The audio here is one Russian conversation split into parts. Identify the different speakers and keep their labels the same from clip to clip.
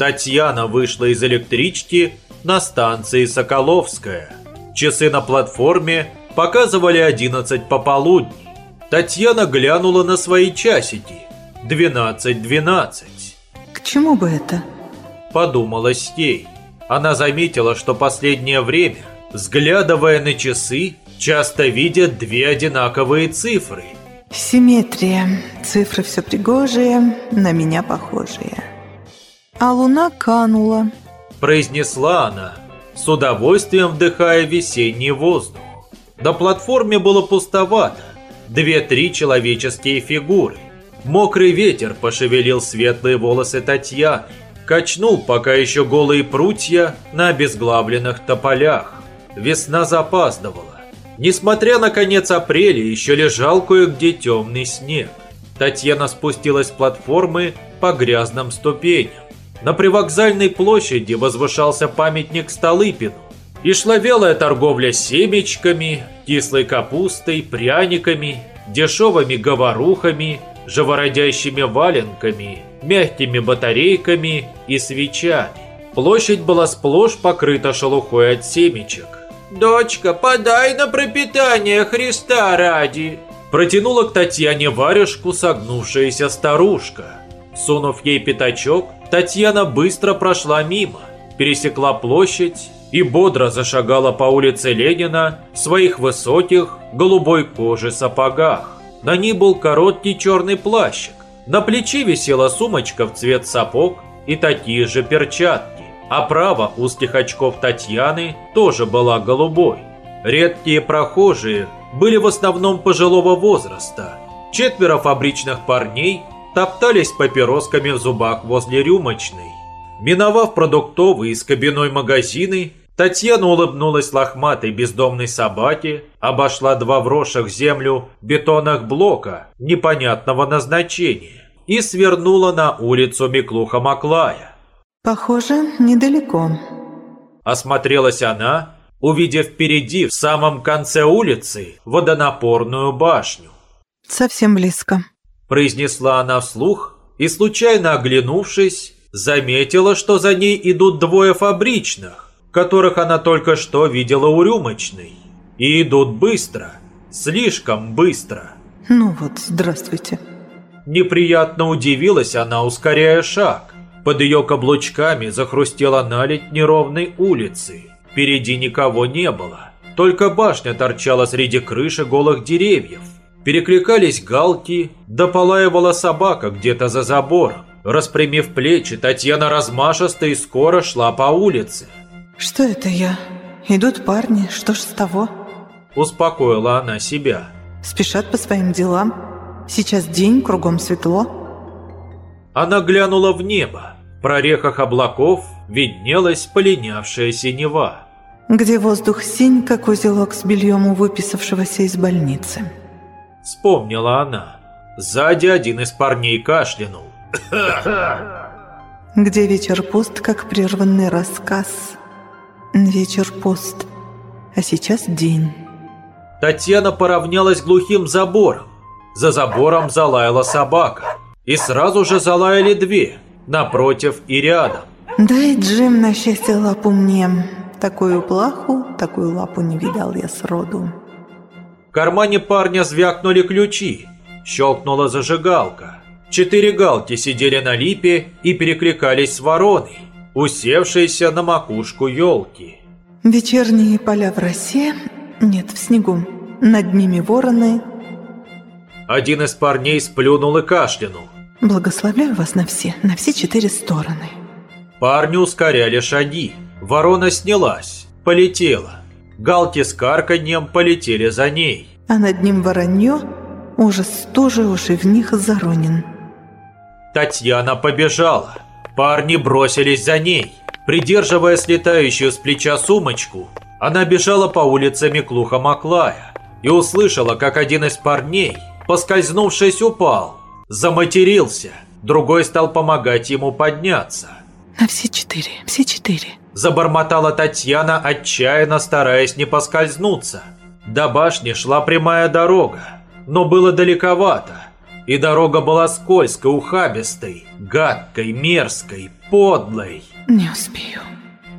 Speaker 1: Татьяна вышла из электрички на станции Соколовская. Часы на платформе показывали 11 пополудни. Татьяна глянула на свои часики. 12.12.
Speaker 2: К чему бы это?
Speaker 1: Подумалось ей. Она заметила, что последнее время, взглядывая на часы, часто видят две одинаковые цифры.
Speaker 2: Симметрия. Цифры все пригожие, на меня похожие. А луна канула.
Speaker 1: Произнесла она, с удовольствием вдыхая весенний воздух. На платформе было пустовато. Две-три человеческие фигуры. Мокрый ветер пошевелил светлые волосы Татьяны, качнул пока еще голые прутья на обезглавленных тополях. Весна запаздывала. Несмотря на конец апреля, еще лежал кое-где темный снег. Татьяна спустилась с платформы по грязным ступеням. На привокзальной площади возвышался памятник Столыпину. И шла велая торговля семечками, кислой капустой, пряниками, дешевыми говорухами, живородящими валенками, мягкими батарейками и свечами. Площадь была сплошь покрыта шелухой от семечек. «Дочка, подай на пропитание Христа ради!» Протянула к Татьяне варежку согнувшаяся старушка. Сунув ей пятачок, Татьяна быстро прошла мимо, пересекла площадь и бодро зашагала по улице Ленина в своих высоких голубой кожи сапогах. На ней был короткий черный плащик. На плече висела сумочка в цвет сапог и такие же перчатки. А право узких очков Татьяны тоже была голубой. Редкие прохожие были в основном пожилого возраста. Четверо фабричных парней топтались папиросками в зубах возле рюмочной. Миновав продуктовые с кабиной магазины, Татьяна улыбнулась лохматой бездомной собаке, обошла два вросших в землю бетонных блока непонятного назначения и свернула на улицу Миклуха-Маклая.
Speaker 2: Похоже, недалеко.
Speaker 1: Осмотрелась она, увидев впереди, в самом конце улицы, водонапорную башню.
Speaker 2: Совсем близко.
Speaker 1: Произнесла она вслух и, случайно оглянувшись, заметила, что за ней идут двое фабричных которых она только что видела у рюмочной. И идут быстро, слишком быстро.
Speaker 2: Ну вот, здравствуйте.
Speaker 1: Неприятно удивилась она, ускоряя шаг. Под ее каблучками захрустела наледь неровной улицы. Впереди никого не было. Только башня торчала среди крыши голых деревьев. Перекликались галки, да полаивала собака где-то за забором. Распрямив плечи, Татьяна размашисто и скоро шла по улице.
Speaker 2: Что это я? Идут парни, что ж с того?
Speaker 1: Успокоила она себя.
Speaker 2: Спешат по своим делам. Сейчас день, кругом светло.
Speaker 1: Она глянула в небо. В прорехах облаков виднелась полинявшая синева.
Speaker 2: Где воздух синь, как узелок с бельем у выписавшегося из больницы.
Speaker 1: Вспомнила она. Сзади один из парней кашлянул.
Speaker 2: Где вечер пуст, как прерванный рассказ. Вечер пост, а сейчас день.
Speaker 1: Татьяна поравнялась глухим забором. За забором залаяла собака. И сразу же залаяли две, напротив и рядом.
Speaker 2: Дай, Джим, на счастье лапу мне. Такую плаху, такую лапу не видал я сроду.
Speaker 1: В кармане парня звякнули ключи. Щелкнула зажигалка. Четыре галки сидели на липе и перекликались с вороной усевшейся на макушку елки.
Speaker 2: Вечерние поля в росе, нет, в снегу. Над ними вороны.
Speaker 1: Один из парней сплюнул и кашлянул.
Speaker 2: Благословляю вас на все, на все четыре стороны.
Speaker 1: Парни ускоряли шаги. Ворона снялась, полетела. Галки с карканьем полетели за ней.
Speaker 2: А над ним воронье, ужас тоже уж и в них заронен.
Speaker 1: Татьяна побежала. Парни бросились за ней. Придерживая слетающую с плеча сумочку, она бежала по улице Миклуха-Маклая и услышала, как один из парней, поскользнувшись, упал. Заматерился. Другой стал помогать ему подняться.
Speaker 2: «На все четыре, все четыре»,
Speaker 1: Забормотала Татьяна, отчаянно стараясь не поскользнуться. До башни шла прямая дорога, но было далековато, и дорога была скользкой, ухабистой, гадкой, мерзкой, подлой.
Speaker 2: Не успею.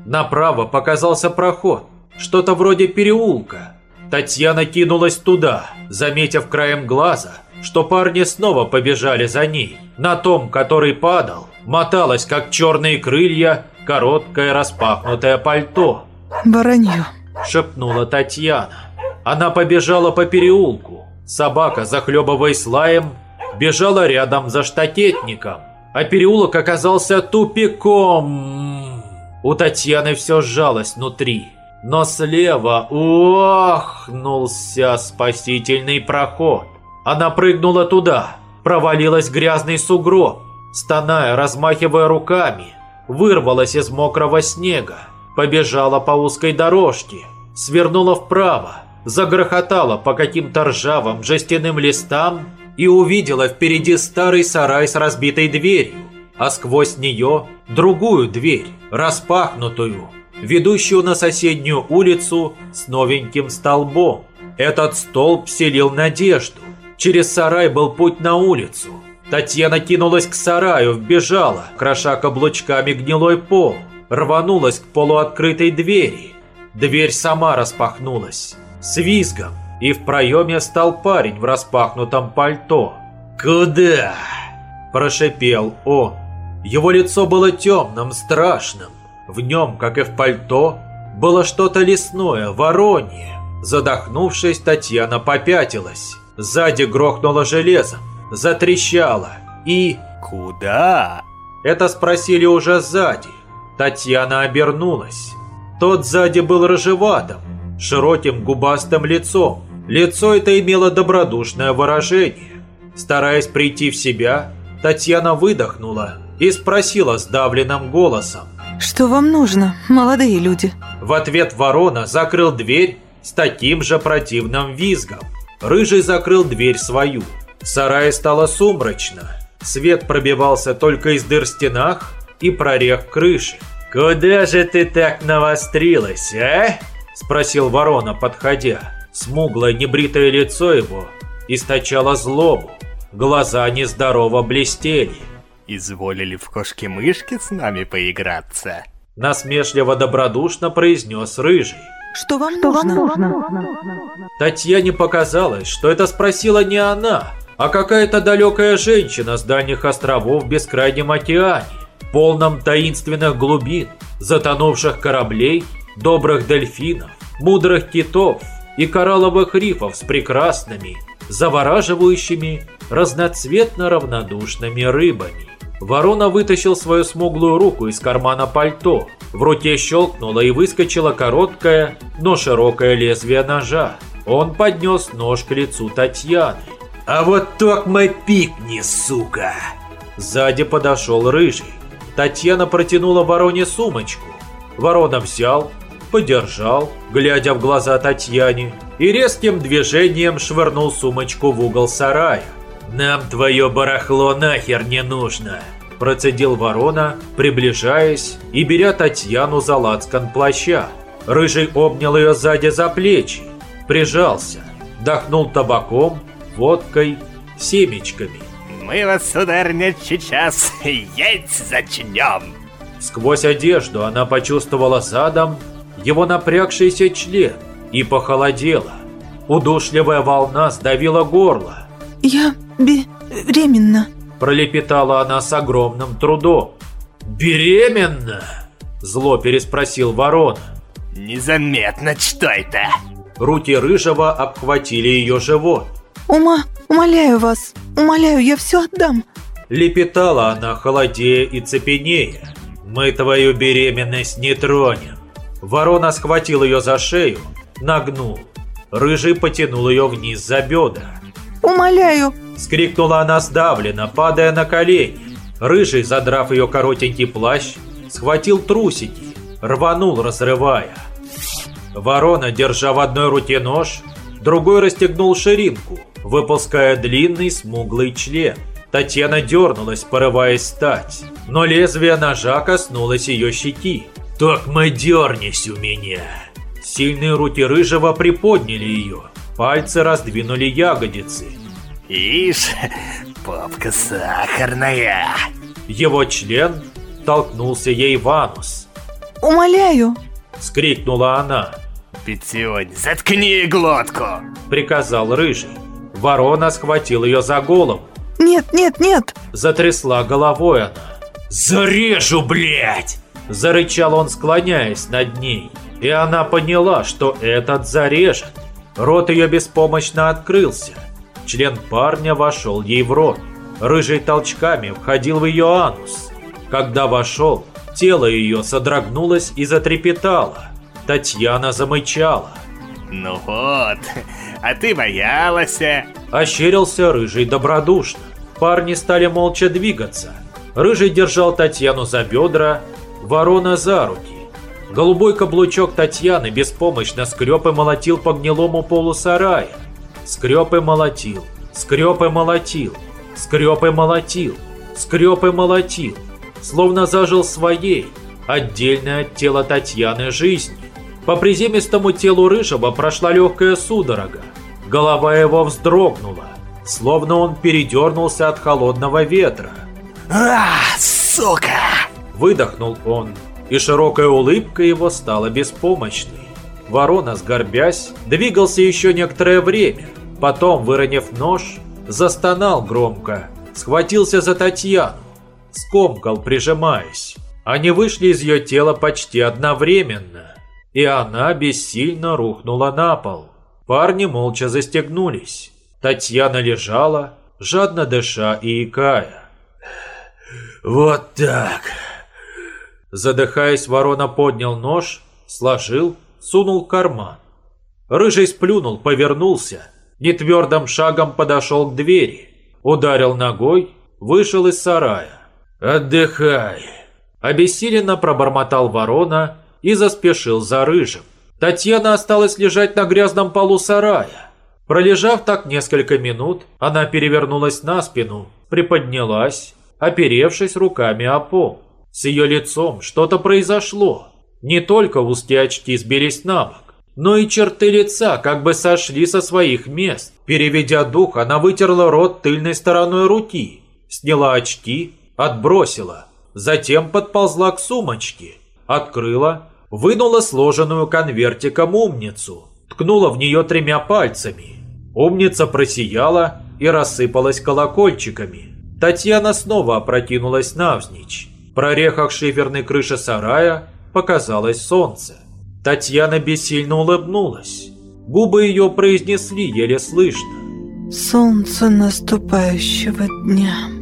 Speaker 1: Направо показался проход, что-то вроде переулка. Татьяна кинулась туда, заметив краем глаза, что парни снова побежали за ней. На том, который падал, моталось, как черные крылья, короткое распахнутое пальто.
Speaker 2: Воронье.
Speaker 1: Шепнула Татьяна. Она побежала по переулку. Собака, захлебываясь лаем, бежала рядом за штакетником. А переулок оказался тупиком. У Татьяны все сжалось внутри. Но слева охнулся спасительный проход. Она прыгнула туда, провалилась грязный сугроб, стоная, размахивая руками, вырвалась из мокрого снега, побежала по узкой дорожке, свернула вправо, загрохотала по каким-то ржавым жестяным листам и увидела впереди старый сарай с разбитой дверью, а сквозь нее другую дверь, распахнутую, ведущую на соседнюю улицу с новеньким столбом. Этот столб селил надежду. Через сарай был путь на улицу. Татьяна кинулась к сараю, вбежала, кроша каблучками гнилой пол, рванулась к полуоткрытой двери. Дверь сама распахнулась, с визгом, и в проеме стал парень в распахнутом пальто. «Куда?» – прошипел он. Его лицо было темным, страшным. В нем, как и в пальто, было что-то лесное, воронье. Задохнувшись, Татьяна попятилась. Сзади грохнуло железом, затрещало и...
Speaker 3: «Куда?»
Speaker 1: Это спросили уже сзади. Татьяна обернулась. Тот сзади был рыжеватым, широким губастым лицом. Лицо это имело добродушное выражение. Стараясь прийти в себя, Татьяна выдохнула и спросила сдавленным голосом.
Speaker 2: Что вам нужно, молодые люди?
Speaker 1: В ответ ворона закрыл дверь с таким же противным визгом. Рыжий закрыл дверь свою. В сарае стало сумрачно. Свет пробивался только из дыр в стенах и прорех крыши. «Куда же ты так навострилась, а?» – спросил ворона, подходя. Смуглое небритое лицо его источало злобу. Глаза нездорово блестели.
Speaker 3: Изволили в кошки-мышки с нами поиграться?
Speaker 1: Насмешливо-добродушно произнес Рыжий.
Speaker 2: Что вам нужно?
Speaker 1: Татьяне показалось, что это спросила не она, а какая-то далекая женщина с дальних островов в бескрайнем океане, полном таинственных глубин, затонувших кораблей, добрых дельфинов, мудрых китов и коралловых рифов с прекрасными, завораживающими, разноцветно равнодушными рыбами. Ворона вытащил свою смуглую руку из кармана пальто. В руке щелкнуло и выскочило короткое, но широкое лезвие ножа. Он поднес нож к лицу Татьяны. «А вот так мой пикни, сука!» Сзади подошел Рыжий. Татьяна протянула вороне сумочку. Ворона взял, подержал, глядя в глаза Татьяне, и резким движением швырнул сумочку в угол сарая. «Нам твое барахло нахер не нужно!» Процедил ворона, приближаясь и беря Татьяну за лацкан плаща. Рыжий обнял ее сзади за плечи, прижался, дохнул табаком, водкой, семечками.
Speaker 3: Мы вас, сударыня, сейчас есть зачнем.
Speaker 1: Сквозь одежду она почувствовала задом его напрягшийся член и похолодела. Удушливая волна сдавила горло.
Speaker 2: Я беременна.
Speaker 1: Пролепетала она с огромным трудом. «Беременна?» Зло переспросил ворона.
Speaker 3: Незаметно, что это?
Speaker 1: Руки Рыжего обхватили ее живот.
Speaker 2: Ума, умоляю вас, умоляю, я все отдам.
Speaker 1: Лепетала она, холодея и цепенея. «Мы твою беременность не тронем». Ворона схватил ее за шею, нагнул. Рыжий потянул ее вниз за бедра.
Speaker 2: Умоляю.
Speaker 1: Скрикнула она сдавленно, падая на колени. Рыжий, задрав ее коротенький плащ, схватил трусики, рванул, разрывая. Ворона, держа в одной руке нож, другой расстегнул ширинку, выпуская длинный смуглый член. Татьяна дернулась, порываясь встать, но лезвие ножа коснулось ее щеки. «Так мы дернись у меня!» Сильные руки Рыжего приподняли ее, пальцы раздвинули ягодицы.
Speaker 3: Ишь, Попка сахарная.
Speaker 1: Его член толкнулся ей в анус.
Speaker 2: Умоляю.
Speaker 1: Скрикнула она.
Speaker 3: Пятюнь, заткни глотку.
Speaker 1: Приказал рыжий. Ворона схватил ее за голову.
Speaker 2: Нет, нет, нет.
Speaker 1: Затрясла головой она. «Зарежу, блядь!» Зарычал он, склоняясь над ней. И она поняла, что этот зарежет. Рот ее беспомощно открылся. Член парня вошел ей в рот. Рыжий толчками входил в ее анус. Когда вошел, тело ее содрогнулось и затрепетало. Татьяна замычала.
Speaker 3: Ну вот, а ты боялась.
Speaker 1: Ощерился Рыжий добродушно. Парни стали молча двигаться. Рыжий держал Татьяну за бедра, ворона за руки. Голубой каблучок Татьяны беспомощно скреб и молотил по гнилому полу сарая. Скреб и молотил, скреб и молотил, скреб и молотил, скреб и молотил. Словно зажил своей, отдельной от тела Татьяны жизни. По приземистому телу Рыжего прошла легкая судорога. Голова его вздрогнула, словно он передернулся от холодного ветра.
Speaker 3: А, сука!
Speaker 1: Выдохнул он, и широкая улыбка его стала беспомощной. Ворона, сгорбясь, двигался еще некоторое время. Потом, выронив нож, застонал громко, схватился за Татьяну, скомкал, прижимаясь. Они вышли из ее тела почти одновременно, и она бессильно рухнула на пол. Парни молча застегнулись. Татьяна лежала, жадно дыша и икая. «Вот так!» Задыхаясь, ворона поднял нож, сложил, сунул в карман. Рыжий сплюнул, повернулся, нетвердым шагом подошел к двери, ударил ногой, вышел из сарая. «Отдыхай!» Обессиленно пробормотал ворона и заспешил за рыжим. Татьяна осталась лежать на грязном полу сарая. Пролежав так несколько минут, она перевернулась на спину, приподнялась, оперевшись руками о пол. С ее лицом что-то произошло. Не только узкие очки сбились на бок, но и черты лица как бы сошли со своих мест. Переведя дух, она вытерла рот тыльной стороной руки, сняла очки, отбросила, затем подползла к сумочке, открыла, вынула сложенную конвертиком умницу, ткнула в нее тремя пальцами. Умница просияла и рассыпалась колокольчиками. Татьяна снова опрокинулась навзничь. В прорехах шиферной крыши сарая показалось солнце. Татьяна бессильно улыбнулась. Губы ее произнесли еле слышно.
Speaker 2: Солнце наступающего дня.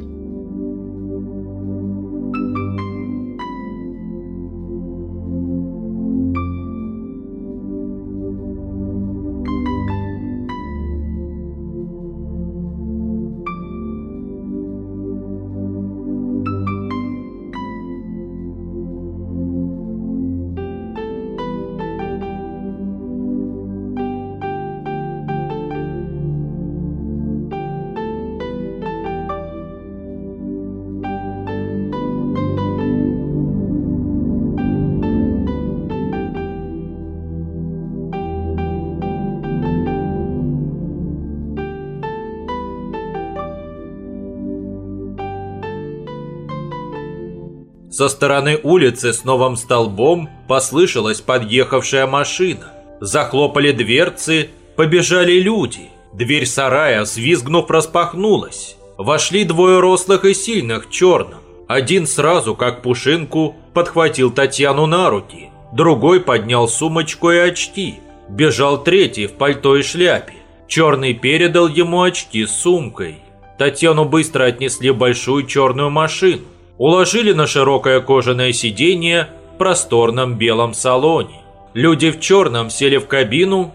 Speaker 1: Со стороны улицы с новым столбом послышалась подъехавшая машина. Захлопали дверцы, побежали люди. Дверь сарая, свизгнув, распахнулась. Вошли двое рослых и сильных в черном. Один сразу, как пушинку, подхватил Татьяну на руки. Другой поднял сумочку и очки. Бежал третий в пальто и шляпе. Черный передал ему очки с сумкой. Татьяну быстро отнесли в большую черную машину уложили на широкое кожаное сиденье в просторном белом салоне. Люди в черном сели в кабину,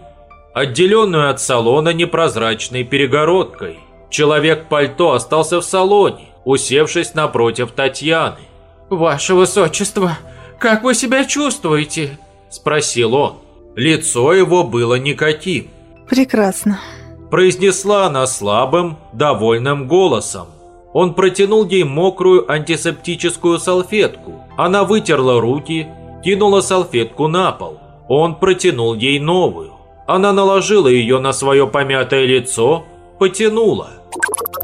Speaker 1: отделенную от салона непрозрачной перегородкой. Человек в пальто остался в салоне, усевшись напротив Татьяны.
Speaker 4: «Ваше Высочество, как вы себя чувствуете?»
Speaker 1: – спросил он. Лицо его было никаким.
Speaker 2: Прекрасно.
Speaker 1: Произнесла она слабым, довольным голосом. Он протянул ей мокрую антисептическую салфетку. Она вытерла руки, кинула салфетку на пол. Он протянул ей новую. Она наложила ее на свое помятое лицо, потянула.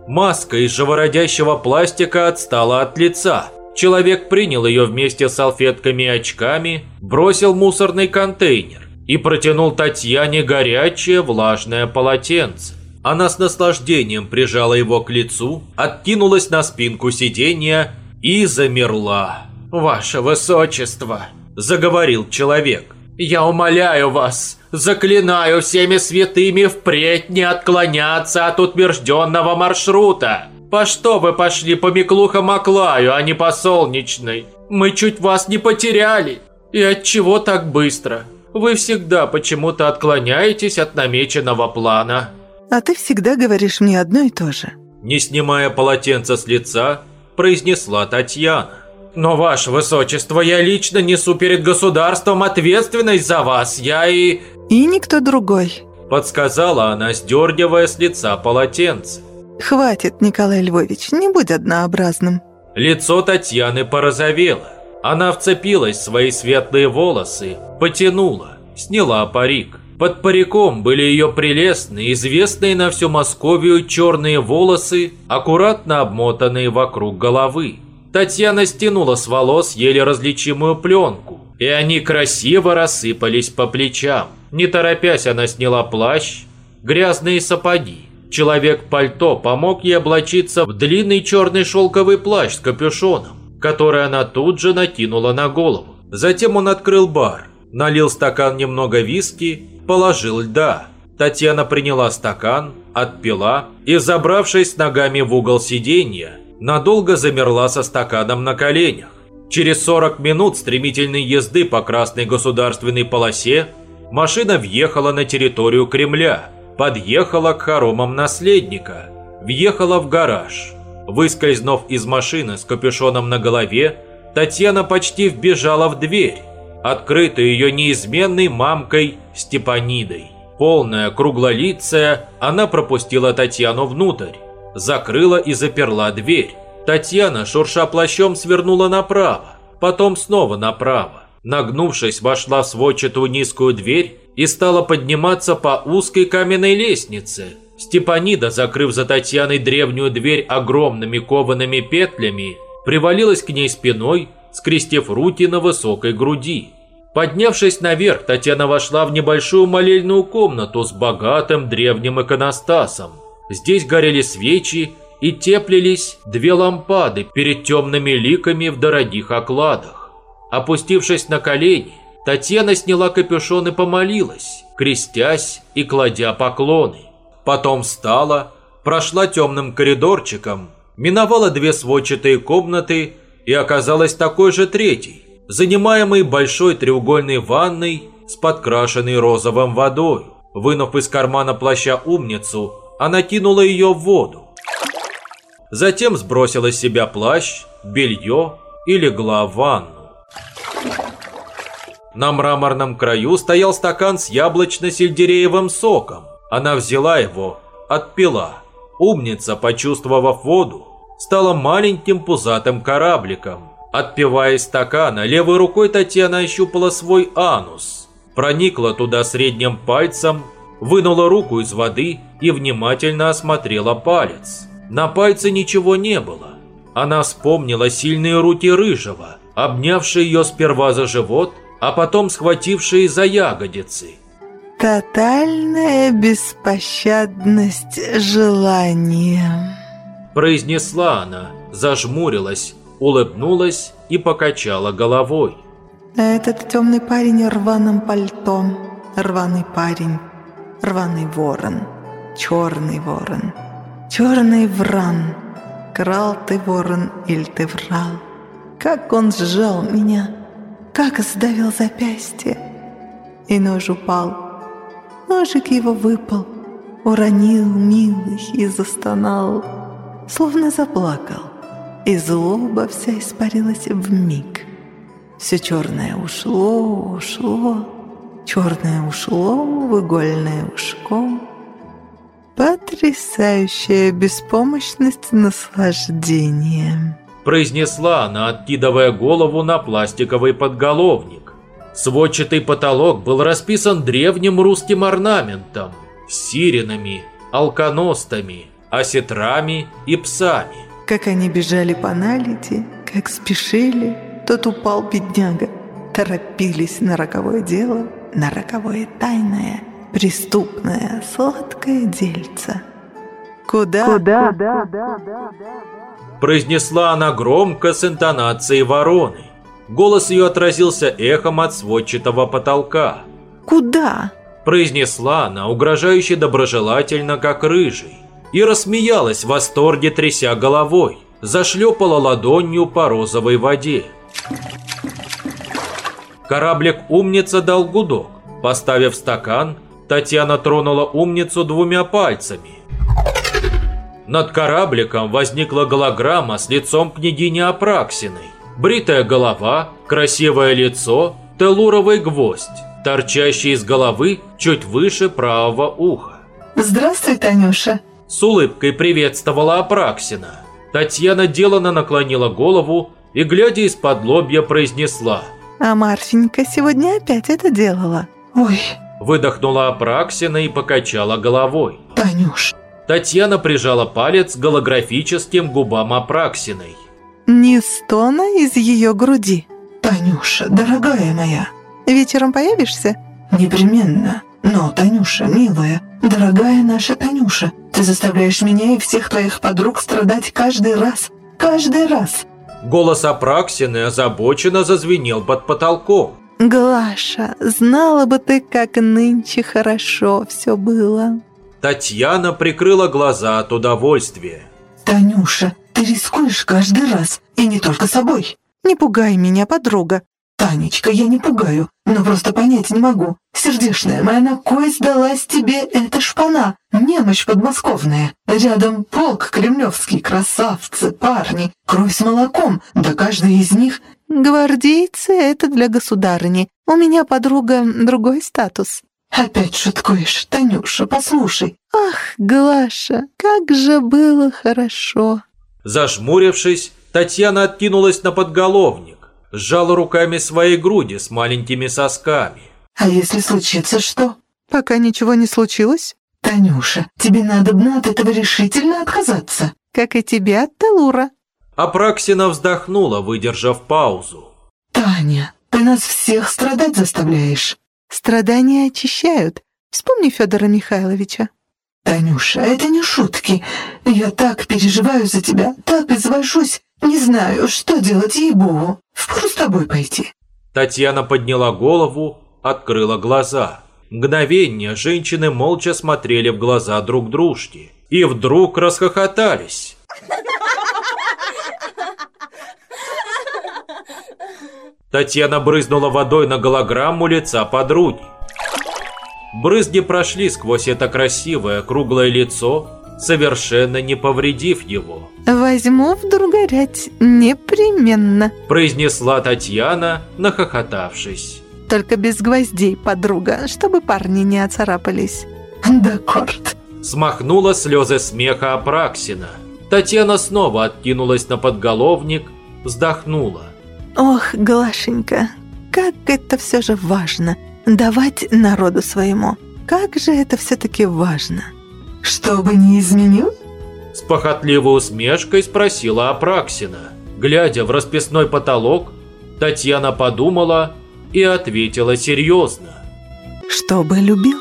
Speaker 1: Маска из живородящего пластика отстала от лица. Человек принял ее вместе с салфетками и очками, бросил мусорный контейнер и протянул Татьяне горячее влажное полотенце. Она с наслаждением прижала его к лицу, откинулась на спинку сиденья и замерла.
Speaker 4: «Ваше Высочество!»
Speaker 1: – заговорил человек.
Speaker 4: «Я умоляю вас, заклинаю всеми святыми впредь не отклоняться от утвержденного маршрута. По что вы пошли по Миклуха-Маклаю, а не по Солнечной? Мы чуть вас не потеряли. И от чего так быстро? Вы всегда почему-то отклоняетесь от намеченного плана».
Speaker 2: А ты всегда говоришь мне одно и то же.
Speaker 1: Не снимая полотенца с лица, произнесла Татьяна.
Speaker 4: «Но, Ваше Высочество, я лично несу перед государством ответственность за вас. Я и...»
Speaker 2: «И никто другой», –
Speaker 1: подсказала она, сдергивая с лица полотенце.
Speaker 2: «Хватит, Николай Львович, не будь однообразным».
Speaker 1: Лицо Татьяны порозовело. Она вцепилась в свои светлые волосы, потянула, сняла парик. Под париком были ее прелестные, известные на всю Московию черные волосы, аккуратно обмотанные вокруг головы. Татьяна стянула с волос еле различимую пленку, и они красиво рассыпались по плечам. Не торопясь, она сняла плащ, грязные сапоги. Человек-пальто помог ей облачиться в длинный черный шелковый плащ с капюшоном, который она тут же накинула на голову. Затем он открыл бар, налил стакан немного виски, положил льда. Татьяна приняла стакан, отпила и, забравшись ногами в угол сиденья, надолго замерла со стаканом на коленях. Через 40 минут стремительной езды по красной государственной полосе машина въехала на территорию Кремля, подъехала к хоромам наследника, въехала в гараж. Выскользнув из машины с капюшоном на голове, Татьяна почти вбежала в дверь, открытую ее неизменной мамкой Степанидой. Полная, круглолицая, она пропустила Татьяну внутрь закрыла и заперла дверь. Татьяна, шурша плащом, свернула направо, потом снова направо. Нагнувшись, вошла в сводчатую низкую дверь и стала подниматься по узкой каменной лестнице. Степанида, закрыв за Татьяной древнюю дверь огромными коваными петлями, привалилась к ней спиной, скрестив руки на высокой груди. Поднявшись наверх, Татьяна вошла в небольшую молельную комнату с богатым древним иконостасом. Здесь горели свечи и теплились две лампады перед темными ликами в дорогих окладах. Опустившись на колени, Татьяна сняла капюшон и помолилась, крестясь и кладя поклоны. Потом встала, прошла темным коридорчиком, миновала две сводчатые комнаты и оказалась такой же третьей, занимаемой большой треугольной ванной с подкрашенной розовым водой. Вынув из кармана плаща умницу, она кинула ее в воду. Затем сбросила с себя плащ, белье и легла в ванну. На мраморном краю стоял стакан с яблочно-сельдереевым соком. Она взяла его, отпила. Умница, почувствовав воду, стала маленьким пузатым корабликом. Отпивая из стакана, левой рукой Татьяна ощупала свой анус. Проникла туда средним пальцем вынула руку из воды и внимательно осмотрела палец. На пальце ничего не было. Она вспомнила сильные руки Рыжего, обнявшие ее сперва за живот, а потом схватившие за ягодицы.
Speaker 2: «Тотальная беспощадность желания»,
Speaker 1: произнесла она, зажмурилась, улыбнулась и покачала головой.
Speaker 2: «Этот темный парень рваным пальтом, рваный парень, рваный ворон, черный ворон, черный вран. Крал ты, ворон, или ты врал? Как он сжал меня, как сдавил запястье. И нож упал, ножик его выпал, уронил милый и застонал, словно заплакал, и злоба вся испарилась в миг. Все черное ушло, ушло, Черное ушло в игольное ушко. Потрясающая беспомощность наслаждения.
Speaker 1: Произнесла она, откидывая голову на пластиковый подголовник. Сводчатый потолок был расписан древним русским орнаментом, сиренами, алконостами, осетрами и псами.
Speaker 2: Как они бежали по наледи, как спешили, тот упал бедняга. Торопились на роковое дело, на роковое тайное, преступное, сладкое дельце. Куда? Куда?
Speaker 1: Произнесла она громко с интонацией вороны. Голос ее отразился эхом от сводчатого потолка.
Speaker 2: Куда?
Speaker 1: Произнесла она, угрожающе доброжелательно, как рыжий. И рассмеялась в восторге, тряся головой. Зашлепала ладонью по розовой воде. Кораблик «Умница» дал гудок. Поставив стакан, Татьяна тронула умницу двумя пальцами. Над корабликом возникла голограмма с лицом княгини Апраксиной. Бритая голова, красивое лицо, телуровый гвоздь, торчащий из головы чуть выше правого уха.
Speaker 2: «Здравствуй, Танюша!»
Speaker 1: С улыбкой приветствовала Апраксина. Татьяна делано наклонила голову и, глядя из-под лобья, произнесла.
Speaker 2: «А Марфенька сегодня опять это делала?» «Ой!»
Speaker 1: Выдохнула Апраксина и покачала головой.
Speaker 2: «Танюш!»
Speaker 1: Татьяна прижала палец голографическим губам Апраксиной.
Speaker 2: «Ни стона из ее груди!»
Speaker 5: «Танюша, дорогая моя!»
Speaker 2: «Вечером появишься?»
Speaker 5: «Непременно. Но, Танюша, милая, дорогая наша Танюша, ты заставляешь меня и всех твоих подруг страдать каждый раз. Каждый раз!»
Speaker 1: Голос Апраксины озабоченно зазвенел под потолком.
Speaker 2: «Глаша, знала бы ты, как нынче хорошо все было!»
Speaker 1: Татьяна прикрыла глаза от удовольствия.
Speaker 5: «Танюша, ты рискуешь каждый раз, и не только собой!»
Speaker 2: «Не пугай меня, подруга!»
Speaker 5: «Танечка, я не пугаю, но просто понять не могу. Сердечная моя, на кой сдалась тебе эта шпана? Немощь подмосковная. Рядом полк кремлевский, красавцы, парни, кровь с молоком, да каждый из них...»
Speaker 2: «Гвардейцы — это для государыни. У меня, подруга, другой статус».
Speaker 5: «Опять шуткуешь, Танюша, послушай».
Speaker 2: «Ах, Глаша, как же было хорошо!»
Speaker 1: Зажмурившись, Татьяна откинулась на подголовник сжала руками свои груди с маленькими сосками.
Speaker 5: «А если случится что?»
Speaker 2: «Пока ничего не случилось».
Speaker 5: «Танюша, тебе надо бы от этого решительно отказаться».
Speaker 2: «Как и тебе от Телура».
Speaker 1: Апраксина вздохнула, выдержав паузу.
Speaker 5: «Таня, ты нас всех страдать заставляешь».
Speaker 2: «Страдания очищают. Вспомни Федора Михайловича».
Speaker 5: «Танюша, это не шутки. Я так переживаю за тебя, так извожусь. Не знаю, что делать ей-богу. Впору с тобой пойти».
Speaker 1: Татьяна подняла голову, открыла глаза. Мгновение женщины молча смотрели в глаза друг дружки. И вдруг расхохотались. Татьяна брызнула водой на голограмму лица подруги. Брызги прошли сквозь это красивое круглое лицо, совершенно не повредив его.
Speaker 2: «Возьму в другорять непременно», –
Speaker 1: произнесла Татьяна, нахохотавшись.
Speaker 2: «Только без гвоздей, подруга, чтобы парни не оцарапались».
Speaker 5: «Дакорд», –
Speaker 1: смахнула слезы смеха Апраксина. Татьяна снова откинулась на подголовник, вздохнула.
Speaker 2: «Ох, Глашенька, как это все же важно, давать народу своему. Как же это все-таки важно!»
Speaker 5: «Что бы ни изменил?»
Speaker 1: С похотливой усмешкой спросила Апраксина. Глядя в расписной потолок, Татьяна подумала и ответила серьезно.
Speaker 2: «Что бы любил?»